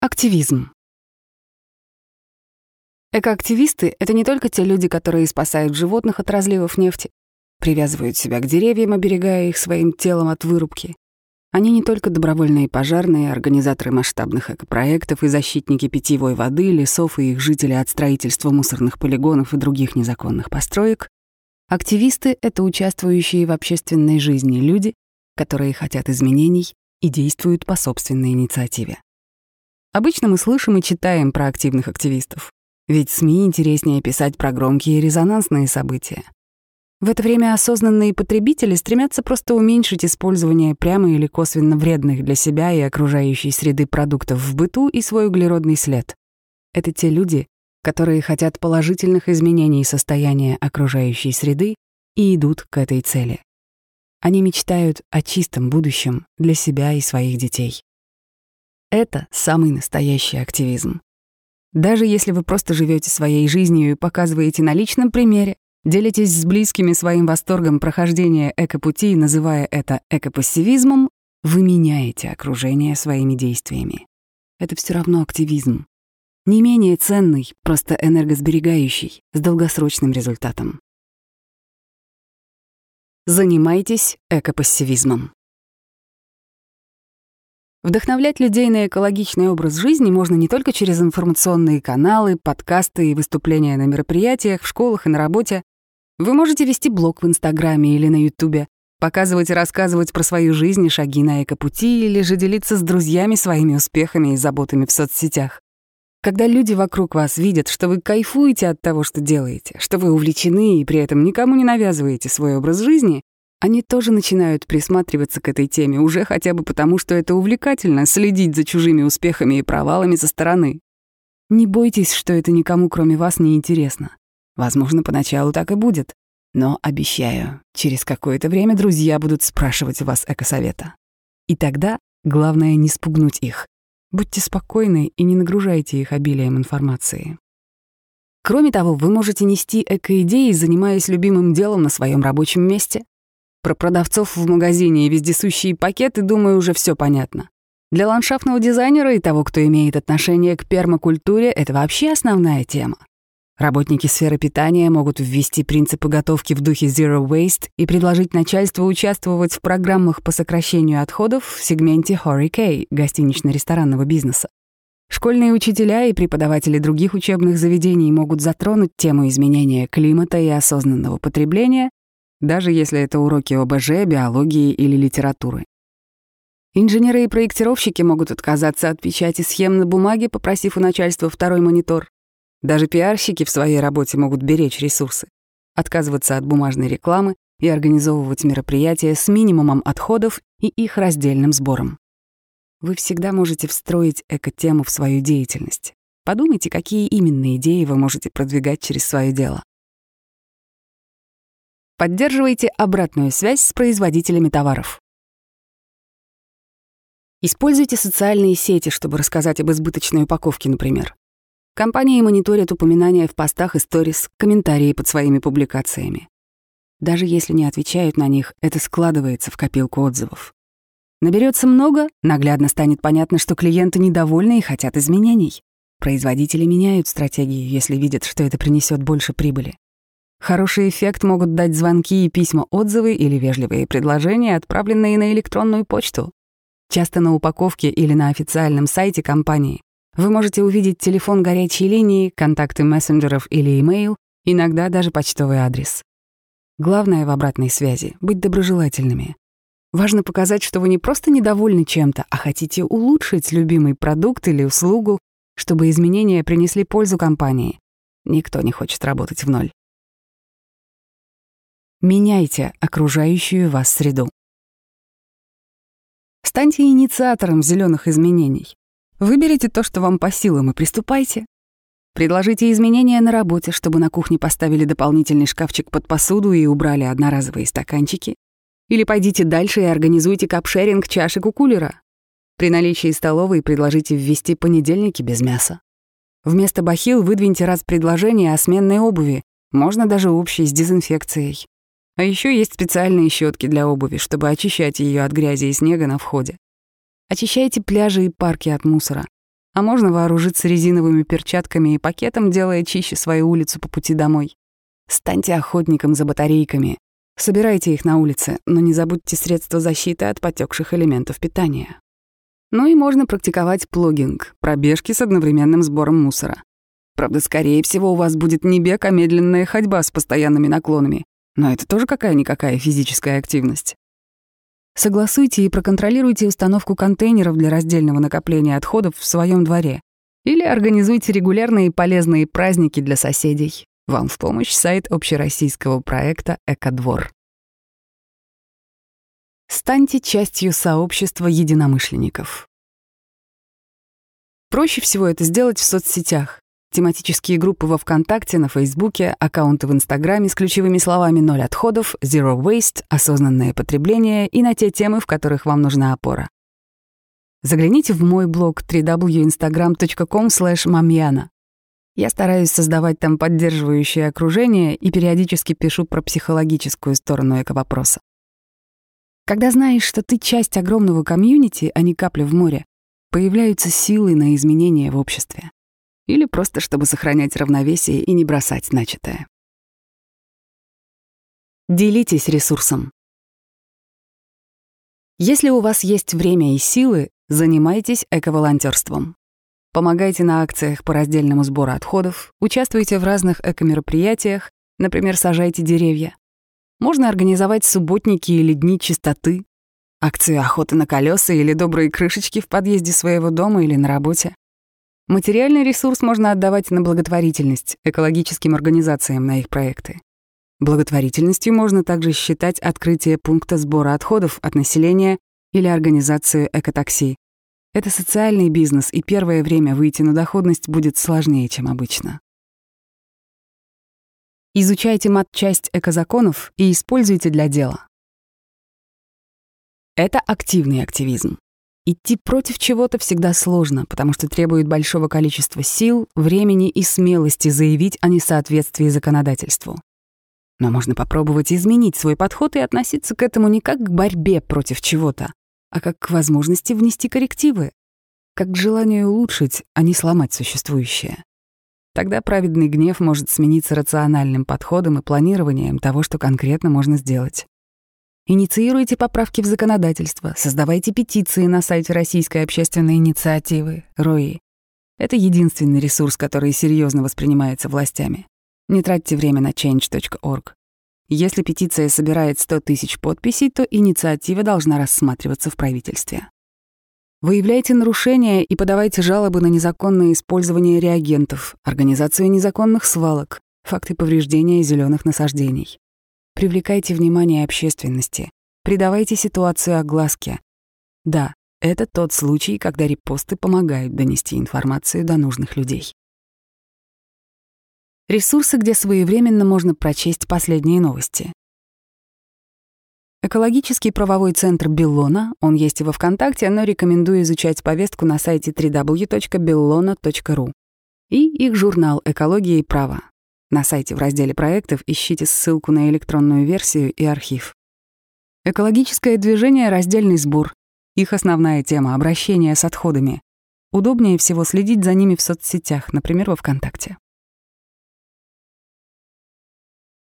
Активизм. Экоактивисты — это не только те люди, которые спасают животных от разливов нефти, привязывают себя к деревьям, оберегая их своим телом от вырубки. Они не только добровольные пожарные, организаторы масштабных экопроектов и защитники питьевой воды, лесов и их жителей от строительства мусорных полигонов и других незаконных построек. Активисты — это участвующие в общественной жизни люди, которые хотят изменений и действуют по собственной инициативе. Обычно мы слышим и читаем про активных активистов, ведь СМИ интереснее писать про громкие и резонансные события. В это время осознанные потребители стремятся просто уменьшить использование прямо или косвенно вредных для себя и окружающей среды продуктов в быту и свой углеродный след. Это те люди, которые хотят положительных изменений состояния окружающей среды и идут к этой цели. Они мечтают о чистом будущем для себя и своих детей. Это самый настоящий активизм. Даже если вы просто живете своей жизнью и показываете на личном примере, делитесь с близкими своим восторгом прохождения экопути, называя это экопассивизмом, вы меняете окружение своими действиями. Это все равно активизм. Не менее ценный, просто энергосберегающий, с долгосрочным результатом. Занимайтесь экопассивизмом. Вдохновлять людей на экологичный образ жизни можно не только через информационные каналы, подкасты и выступления на мероприятиях, в школах и на работе. Вы можете вести блог в Инстаграме или на Ютубе, показывать и рассказывать про свою жизнь и шаги на экопути или же делиться с друзьями своими успехами и заботами в соцсетях. Когда люди вокруг вас видят, что вы кайфуете от того, что делаете, что вы увлечены и при этом никому не навязываете свой образ жизни, они тоже начинают присматриваться к этой теме, уже хотя бы потому, что это увлекательно — следить за чужими успехами и провалами со стороны. Не бойтесь, что это никому, кроме вас, не интересно. Возможно, поначалу так и будет. Но, обещаю, через какое-то время друзья будут спрашивать у вас экосовета. И тогда главное не спугнуть их. Будьте спокойны и не нагружайте их обилием информации. Кроме того, вы можете нести эко-идеи, занимаясь любимым делом на своем рабочем месте про продавцов в магазине и вездесущие пакеты, думаю, уже все понятно. Для ландшафтного дизайнера и того, кто имеет отношение к пермакультуре, это вообще основная тема. Работники сферы питания могут ввести принципы готовки в духе Zero Waste и предложить начальству участвовать в программах по сокращению отходов в сегменте Hori гостинично-ресторанного бизнеса. Школьные учителя и преподаватели других учебных заведений могут затронуть тему изменения климата и осознанного потребления, даже если это уроки ОБЖ, биологии или литературы. Инженеры и проектировщики могут отказаться от печати схем на бумаге, попросив у начальства второй монитор. Даже пиарщики в своей работе могут беречь ресурсы, отказываться от бумажной рекламы и организовывать мероприятия с минимумом отходов и их раздельным сбором. Вы всегда можете встроить экотему в свою деятельность. Подумайте, какие именно идеи вы можете продвигать через свое дело. Поддерживайте обратную связь с производителями товаров. Используйте социальные сети, чтобы рассказать об избыточной упаковке, например. Компании мониторят упоминания в постах и сторис, комментарии под своими публикациями. Даже если не отвечают на них, это складывается в копилку отзывов. Наберется много, наглядно станет понятно, что клиенты недовольны и хотят изменений. Производители меняют стратегии, если видят, что это принесет больше прибыли. Хороший эффект могут дать звонки и письма отзывы или вежливые предложения, отправленные на электронную почту. Часто на упаковке или на официальном сайте компании вы можете увидеть телефон горячей линии, контакты мессенджеров или имейл, иногда даже почтовый адрес. Главное в обратной связи — быть доброжелательными. Важно показать, что вы не просто недовольны чем-то, а хотите улучшить любимый продукт или услугу, чтобы изменения принесли пользу компании. Никто не хочет работать в ноль. Меняйте окружающую вас среду. Станьте инициатором зеленых изменений. Выберите то, что вам по силам, и приступайте. Предложите изменения на работе, чтобы на кухне поставили дополнительный шкафчик под посуду и убрали одноразовые стаканчики. Или пойдите дальше и организуйте капшеринг чашек у кулера. При наличии столовой предложите ввести понедельники без мяса. Вместо бахил выдвиньте раз предложение о сменной обуви, можно даже общей с дезинфекцией. А еще есть специальные щетки для обуви, чтобы очищать ее от грязи и снега на входе. Очищайте пляжи и парки от мусора. А можно вооружиться резиновыми перчатками и пакетом, делая чище свою улицу по пути домой. Станьте охотником за батарейками. Собирайте их на улице, но не забудьте средства защиты от потекших элементов питания. Ну и можно практиковать плогинг — пробежки с одновременным сбором мусора. Правда, скорее всего, у вас будет не бег, а медленная ходьба с постоянными наклонами. Но это тоже какая-никакая физическая активность. Согласуйте и проконтролируйте установку контейнеров для раздельного накопления отходов в своем дворе. Или организуйте регулярные полезные праздники для соседей. Вам в помощь сайт общероссийского проекта «Экодвор». Станьте частью сообщества единомышленников. Проще всего это сделать в соцсетях. Тематические группы во ВКонтакте, на Фейсбуке, аккаунты в Инстаграме с ключевыми словами «ноль отходов», «zero waste», «осознанное потребление» и на те темы, в которых вам нужна опора. Загляните в мой блог www.instagram.com mamiana. Я стараюсь создавать там поддерживающее окружение и периодически пишу про психологическую сторону эко-вопроса. Когда знаешь, что ты часть огромного комьюнити, а не капля в море, появляются силы на изменения в обществе или просто чтобы сохранять равновесие и не бросать начатое. Делитесь ресурсом. Если у вас есть время и силы, занимайтесь эковолонтерством. Помогайте на акциях по раздельному сбору отходов, участвуйте в разных экомероприятиях, например, сажайте деревья. Можно организовать субботники или дни чистоты, акции охоты на колеса или добрые крышечки в подъезде своего дома или на работе. Материальный ресурс можно отдавать на благотворительность, экологическим организациям на их проекты. Благотворительностью можно также считать открытие пункта сбора отходов от населения или организацию экотакси. Это социальный бизнес, и первое время выйти на доходность будет сложнее, чем обычно. Изучайте матчасть экозаконов и используйте для дела. Это активный активизм. Идти против чего-то всегда сложно, потому что требует большого количества сил, времени и смелости заявить о несоответствии законодательству. Но можно попробовать изменить свой подход и относиться к этому не как к борьбе против чего-то, а как к возможности внести коррективы, как к желанию улучшить, а не сломать существующее. Тогда праведный гнев может смениться рациональным подходом и планированием того, что конкретно можно сделать. Инициируйте поправки в законодательство, создавайте петиции на сайте Российской общественной инициативы, РОИ. Это единственный ресурс, который серьезно воспринимается властями. Не тратьте время на change.org. Если петиция собирает 100 тысяч подписей, то инициатива должна рассматриваться в правительстве. Выявляйте нарушения и подавайте жалобы на незаконное использование реагентов, организацию незаконных свалок, факты повреждения зеленых насаждений. Привлекайте внимание общественности. Придавайте ситуацию огласке. Да, это тот случай, когда репосты помогают донести информацию до нужных людей. Ресурсы, где своевременно можно прочесть последние новости. Экологический правовой центр Беллона, он есть и во ВКонтакте, но рекомендую изучать повестку на сайте www.bellona.ru и их журнал «Экология и право». На сайте в разделе проектов ищите ссылку на электронную версию и архив. Экологическое движение — раздельный сбор. Их основная тема — обращение с отходами. Удобнее всего следить за ними в соцсетях, например, во ВКонтакте.